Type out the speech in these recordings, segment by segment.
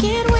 I get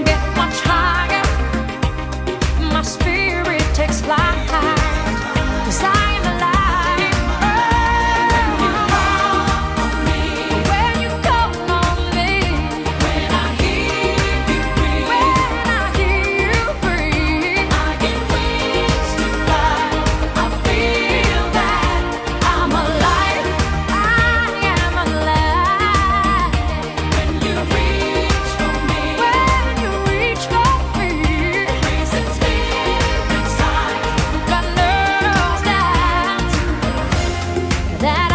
that